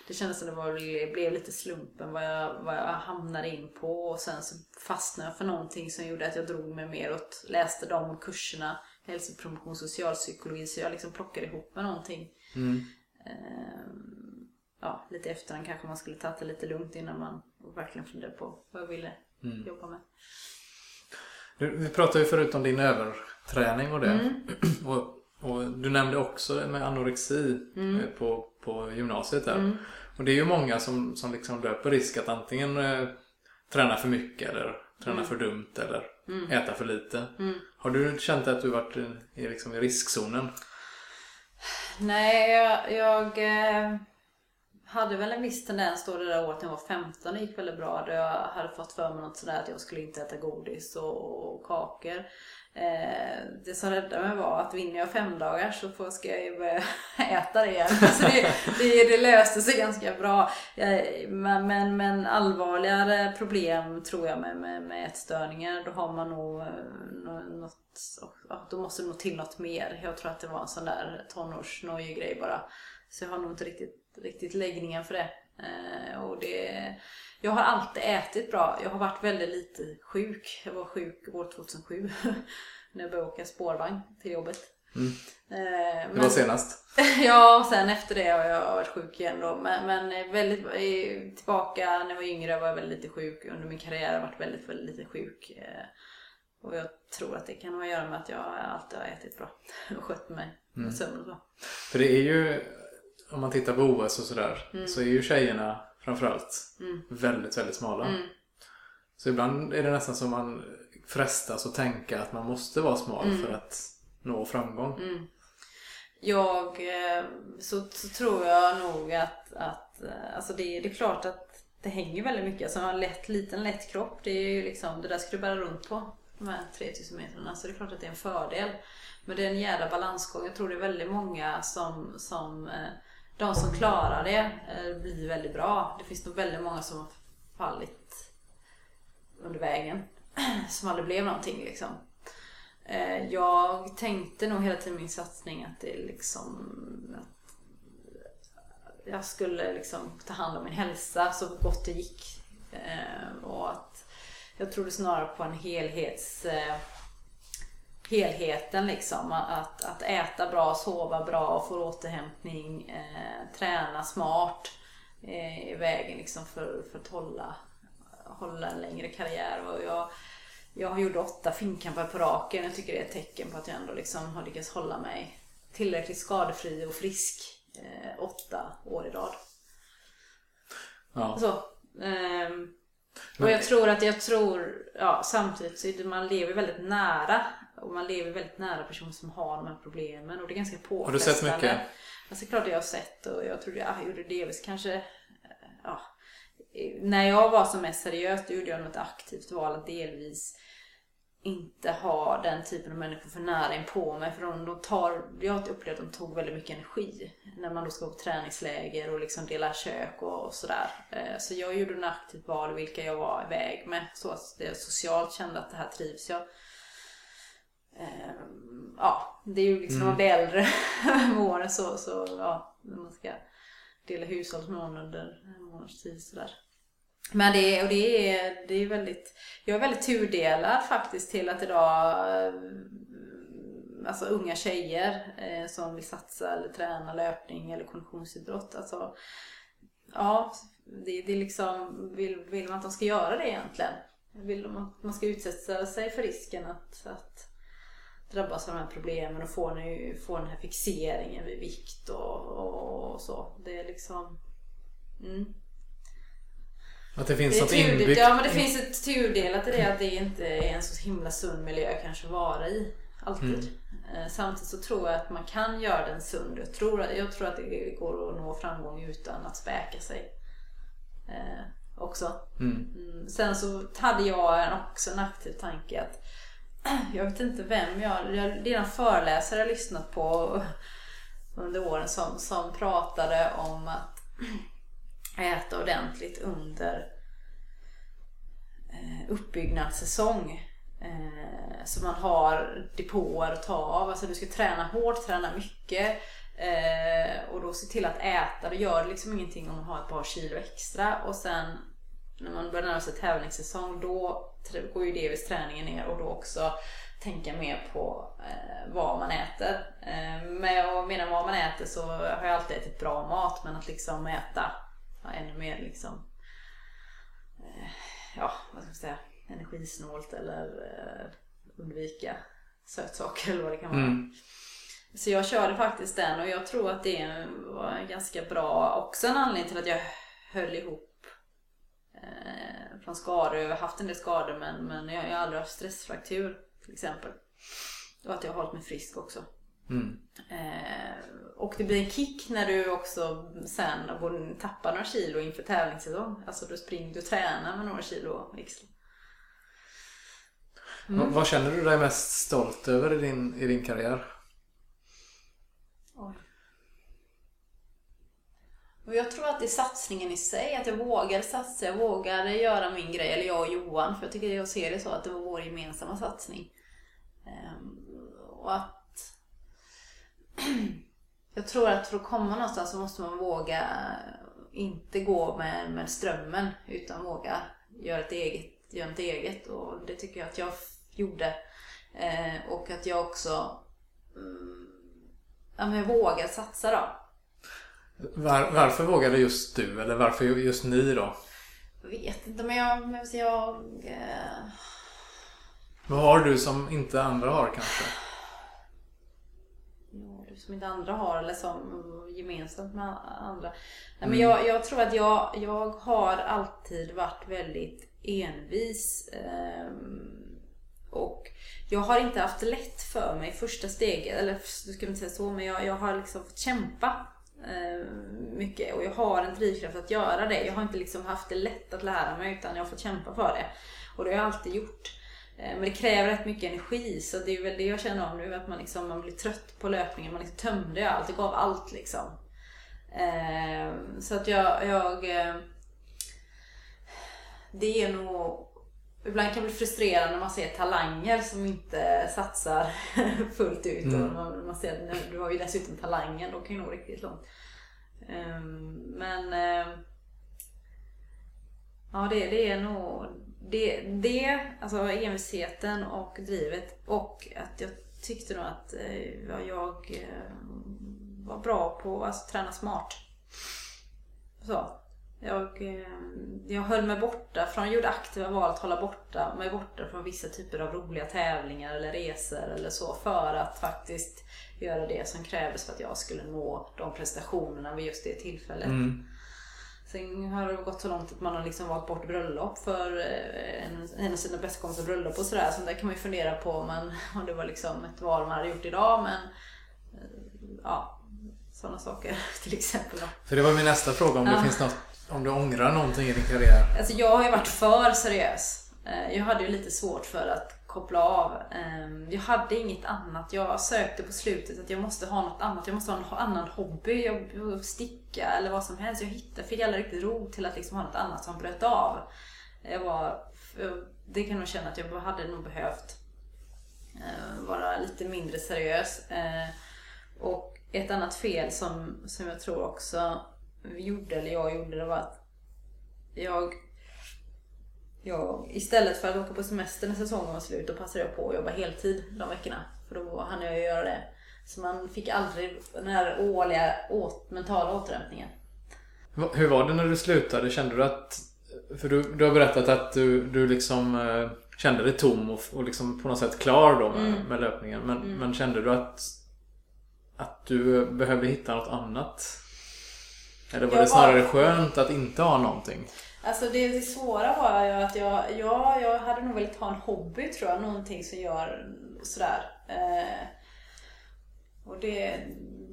Det kändes som det var, blev lite slumpen vad jag, vad jag hamnade in på och sen så fastnade jag för någonting som gjorde att jag drog mig mer åt, läste de kurserna, hälsopromotion, socialpsykologi, så jag liksom plockade ihop med någonting. Mm. Ehm, ja, lite efterhand kanske man skulle tagit det lite lugnt innan man verkligen funderade på vad jag ville Mm. jobba med. Du, vi pratade ju förut om din överträning och det. Mm. (clears throat) Och, och du nämnde också med anorexi eh, på, på gymnasiet där. Mm. Och det är ju många som, som liksom löper risk att antingen eh, träna för mycket eller träna för dumt eller äta för lite. Har du känt att du varit i, i, liksom i riskzonen? Nej, jag, jag eh, hade väl en viss tendens då det där året när jag var 15 det gick väldigt bra. Då jag hade fått för mig något sådär att jag skulle inte äta godis och, och kakor. Eh, det som räddade mig var att vinner jag fem dagar så får, ska jag ju börja (laughs) äta det igen. Så det, det, det löste sig ganska bra. Jag, men, men, men allvarligare problem tror jag med, med, med ätstörningar, då har man nog eh, något, ja, då måste det nog till något mer. Jag tror att det var en sån där tonårsnojig grej bara. Så jag har nog inte riktigt, riktigt läggningen för det. Eh, och det. Jag har alltid ätit bra. Jag har varit väldigt lite sjuk. Jag var sjuk år 2007 (laughs) när jag började åka spårvagn till jobbet. Mm. Eh, Det var senast. (laughs) Ja, och sen efter det har jag varit sjuk igen då. Men, men väldigt, eh, tillbaka när jag var yngre var jag väldigt lite sjuk. Under min karriär har jag varit väldigt, väldigt lite sjuk. Och jag tror att det kan ha att göra med att jag alltid har ätit bra (laughs) och skött mig med sömn och så. För det är ju, om man tittar på OS och sådär, Mm. så är ju tjejerna framförallt väldigt, väldigt smala. Mm. Så ibland är det nästan som man frestas att tänka att man måste vara smal Mm. för att nå framgång. Jag, eh, så, så tror jag nog att, att eh, alltså det, det är klart att det hänger väldigt mycket. Alltså en lätt, liten lätt kropp, det är ju liksom, det där ska du bära runt på. De här 3000 metrarna. Så det är klart att det är en fördel. Men det är en jävla balansgång. Jag tror det är väldigt många som, som eh, de som klarar det eh, blir väldigt bra. Det finns nog väldigt många som har fallit under vägen. (clears throat) Som aldrig blev någonting liksom. Eh, jag tänkte nog hela tiden i min satsning att det liksom att jag skulle liksom ta hand om min hälsa så gott det gick. Eh, och att jag trodde snarare på en helhets helheten liksom. Att, att äta bra, sova bra, få återhämtning, eh, träna smart eh, i vägen liksom för, för att hålla, hålla en längre karriär. Och jag, jag har gjort åtta finkampar på raken. Jag tycker det är ett tecken på att jag ändå liksom har lyckats hålla mig tillräckligt skadefri och frisk eh, åtta år i rad. Ja. Så, ehm, och jag tror att jag tror, ja samtidigt så man lever väldigt nära. Och man lever väldigt nära personer som har de här problemen och det är ganska påfrestande. Har du sett mycket? Alltså klart jag har sett och jag tror jag gjorde delvis kanske, eh, ja. När jag var som mest seriös då gjorde jag nog ett aktivt val att delvis inte ha den typen av människor för nära in på mig. För de, de tar, jag upplevde att de tog väldigt mycket energi. När man då ska på träningsläger och liksom dela kök och, och sådär. Eh, Så jag gjorde en aktivt val vilka jag var iväg med. Så att jag socialt kände att det här trivs jag. Eh, Ja, det är ju liksom när man blir äldre (laughs) med åren så, så ja, när man ska dela hushåll med någon under en månads tid sådär. Men det, och det, är, det är väldigt, jag är väldigt tudelad faktiskt till att idag eh, alltså unga tjejer eh, som vill satsa eller träna löpning eller konditionsidrott. Alltså, ja, det, det är liksom, vill, vill man att de ska göra det egentligen? Vill man att man ska utsätta sig för risken att, att drabbas av de här problemen och få, nu, få den här fixeringen vid vikt och, och, och så. Det är liksom... Mm. Att det finns det något inbyggt? Ja, men det finns ett tudelat i det att det inte är en så himla sund miljö kanske att vara i. Alltid. Mm. Samtidigt så tror jag att man kan göra den sund. Jag tror, jag tror att det går att nå framgång utan att späka sig. Eh, också. Mm. Mm. Sen så hade jag också en aktiv tanke att (clears throat) jag vet inte vem jag... jag det är föreläsare jag lyssnat på under åren som, som pratade om att (clears throat) äta ordentligt under eh, uppbyggnadssäsong. Eh, så man har depåer att ta av. Alltså du ska träna hårt, träna mycket. Eh, och då se till att äta. Det gör det liksom ingenting om man har ett par kilo extra. Och sen när man börjar närma sig tävlingssäsong då går ju delvis träningen ner och då också tänka mer på eh, vad man äter. Eh, med att mena vad man äter så har jag alltid ätit bra mat men att liksom äta ja, ännu mer liksom eh, ja, vad ska man säga energisnålt eller eh, undvika sötsaker eller vad det kan vara. Mm. Så jag körde faktiskt den och jag tror att det var ganska bra. Också en anledning till att jag höll ihop eh, från skador. Jag har haft en del skador men, men jag, jag har aldrig haft stressfraktur till exempel. Och att jag har hållit mig frisk också. Mm. Eh, och det blir en kick när du också sen tappar några kilo inför tävlingssäsong. Alltså du springer, du tränar med några kilo extra. Mm. Vad känner du dig mest stolt över i din, i din karriär? Oj. Och jag tror att det är satsningen i sig. Att jag vågar satsa, jag vågar göra min grej. Eller jag och Johan. För jag tycker jag ser det så att det var vår gemensamma satsning. Ehm, och att... (clears throat) jag tror att för att komma någonstans så måste man våga eh, inte gå med, med strömmen. Utan våga göra ett eget, göra ett eget. Och det tycker jag att jag gjorde. Eh, och att jag också mm, ja, men vågar satsa då. Var, varför vågade just du? Eller varför just ni då? Jag vet inte men jag... jag eh... Vad har du som inte andra har kanske? Ja, du som inte andra har eller som gemensamt med andra. Nej, men mm. jag, jag, tror att jag, jag har alltid varit väldigt envis. Eh, och jag har inte haft lätt för mig första steget, eller du ska inte säga så, men jag, jag har liksom fått kämpa Eh, mycket och jag har en drivkraft att göra det. Jag har inte liksom haft det lätt att lära mig utan jag har fått kämpa för det. Och det har jag alltid gjort. Eh, men det kräver rätt mycket energi så det är väl det jag känner av nu, att man, liksom, man blir trött på löpningen. Man liksom tömde allt, jag gav allt liksom. Eh, så att jag, jag det är nog Ibland kan bli frustrerande när man ser talanger som inte satsar (laughs) fullt ut. Mm. Och man, man ser du har ju dessutom talangen, de kan ju nå riktigt långt. Um, men uh, Ja det, det är nog det, det, alltså envisheten och drivet och att jag tyckte nog att uh, jag uh, var bra på att alltså, träna smart. Så. Jag, eh, jag höll mig borta från, gjorde aktiva val att hålla borta, mig borta från vissa typer av roliga tävlingar eller resor eller så för att faktiskt göra det som krävdes för att jag skulle nå de prestationerna vid just det tillfället. Mm. Sen har det gått så långt att man har liksom valt bort bröllop för eh, en, en av sina bästa kompisar bröllop och sådär. Så där kan man ju fundera på om, man, (laughs) om det var liksom ett val man hade gjort idag men eh, ja, sådana saker (laughs) till exempel. För det var min nästa fråga om ja. det finns något om du ångrar någonting i din karriär? Alltså jag har ju varit för seriös. Eh, jag hade ju lite svårt för att koppla av. Ehm, jag hade inget annat. Jag sökte på slutet att jag måste ha något annat. Jag måste ha en annan hobby. Jag sticka eller vad som helst. Jag hittade, fick aldrig riktigt ro till att liksom ha något annat som bröt av. Jag var, det kan jag känna att jag hade nog behövt eh, vara lite mindre seriös. Eh, och ett annat fel som, som jag tror också gjorde, eller jag gjorde, det var att jag, jag istället för att åka på semester när säsongen var slut, då passade jag på att jobba heltid de veckorna. För då hann jag ju göra det. Så man fick aldrig den här årliga åt, mentala återhämtningen. Hur var det när du slutade? Kände du att... För du, du har berättat att du, du liksom eh, kände dig tom och, och liksom på något sätt klar då med, Mm. med löpningen. Men, Mm. men kände du att, att du behövde hitta något annat? Eller var Jag det snarare var- skönt att inte ha någonting? Alltså det, det svåra var ju att jag, ja, jag hade nog velat ha en hobby tror jag. Någonting som gör sådär. Eh, och det,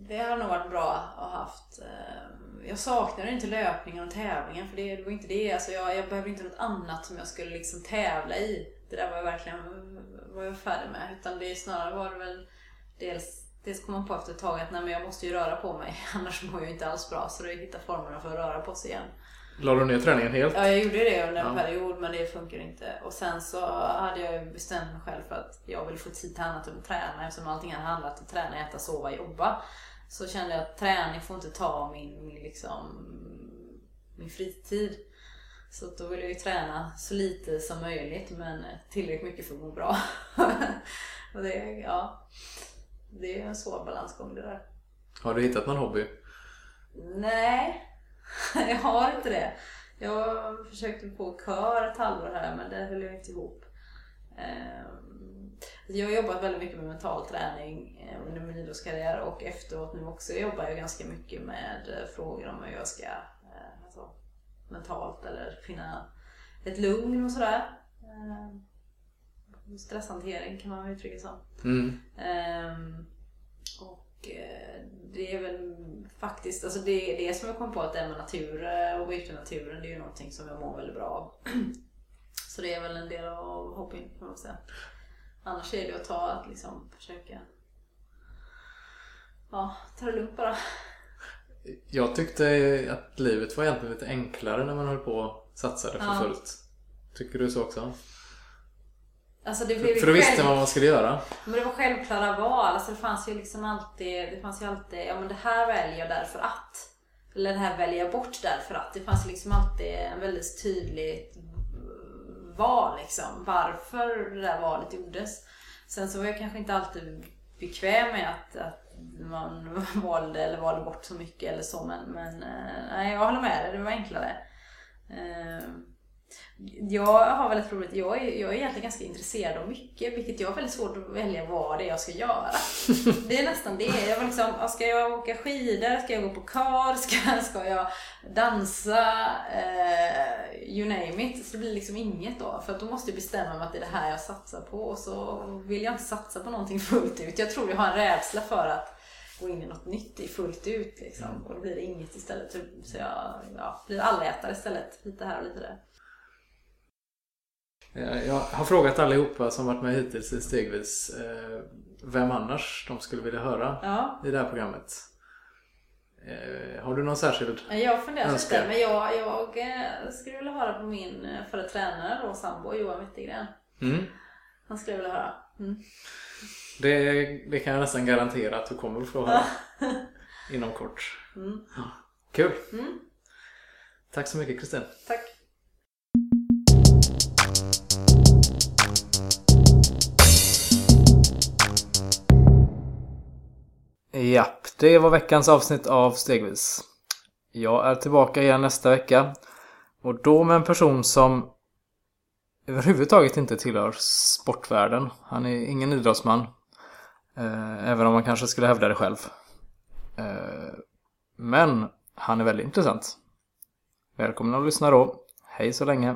det har nog varit bra att ha haft. Eh, jag saknade inte löpningen och tävlingen för det, det var inte det. Alltså jag, jag behövde inte något annat som jag skulle liksom tävla i. Det där var jag verkligen var jag färdig med. Utan det snarare var det väl dels Dels kom man på efter ett tag att nej, men jag måste ju röra på mig (laughs) annars mår jag inte alls bra. Så då hitta formerna för att röra på sig igen. La du ner träningen helt? Ja, jag gjorde det under en Ja. period men det funkar inte. Och sen så hade jag bestämt mig själv för att jag ville få tid till annat än att träna eftersom allting hade handlat om att träna, äta, sova, jobba. Så kände jag att träning får inte ta min, min, liksom, min fritid. Så då ville jag ju träna så lite som möjligt men tillräckligt mycket för att må bra. (laughs) och det, ja, det är en svår balansgång det där. Har du hittat någon hobby? Nej, (laughs) jag har inte det. Jag försökte på kör ett halvår här men det höll jag inte ihop. Ehm, Jag har jobbat väldigt mycket med mental träning eh, under min idrottskarriär och efteråt nu också jobbar jag ganska mycket med eh, frågor om hur jag ska eh, alltså, mentalt eller finna ett lugn och sådär. Stresshantering kan man uttrycka som. Mm. Ehm, och eh, det är väl faktiskt, alltså det, det som jag kom på att det är med natur eh, och vara ute i naturen, det är ju någonting som jag mår väldigt bra av. (clears throat) Så det är väl en del av hobbyn kan man säga. Annars är det att ta att liksom försöka Ja, ta det lugnt bara. Jag tyckte att livet var egentligen lite enklare när man höll på och satsade för Ja. fullt. Tycker du så också? Alltså det blev För då visste man vad man skulle göra. Men det var självklara val. Alltså det fanns ju liksom alltid, det fanns ju alltid, ja men det här väljer jag därför att. Eller det här väljer jag bort därför att. Det fanns liksom alltid en väldigt tydligt val liksom. Varför det där valet gjordes. Sen så var jag kanske inte alltid bekväm med att, att man (laughs) valde eller valde bort så mycket eller så. Men, men eh, nej, jag håller med dig. Det var enklare. Jag har väldigt roligt. Jag är, jag är egentligen ganska intresserad av mycket, vilket jag har väldigt svårt att välja vad det är jag ska göra. (laughs) Det är nästan det. Jag var liksom, ja, ska jag åka skidor? Ska jag gå på kör? Ska, ska jag dansa? Eh, you name it. Så det blir liksom inget då. För då måste jag bestämma mig att det är det här jag satsar på. Och så vill jag inte satsa på någonting fullt ut. Jag tror jag har en rädsla för att gå in i något nytt i fullt ut. Liksom. Och då blir det inget istället. Så jag ja, blir allätare istället. Lite här och lite där. Eh, Jag har frågat allihopa som varit med hittills i Stegvis eh, vem annars de skulle vilja höra Ja. i det här programmet. Eh, Har du någon särskild? Jag funderar lite, men jag, jag skulle vilja höra på min förra tränare och sambo Johan Wettergren. Mm. Han skulle vilja höra. Mm. Det, det kan jag nästan garantera att du kommer att få höra inom kort. Mm. Kul! Mm. Tack så mycket Kristin. Tack. Japp, det var veckans avsnitt av Stegvis. Jag är tillbaka igen nästa vecka. Och då med en person som överhuvudtaget inte tillhör sportvärlden. Han är ingen idrottsman. Eh, även om man kanske skulle hävda det själv. Eh, men han är väldigt intressant. Välkomna att lyssna då. Hej så länge.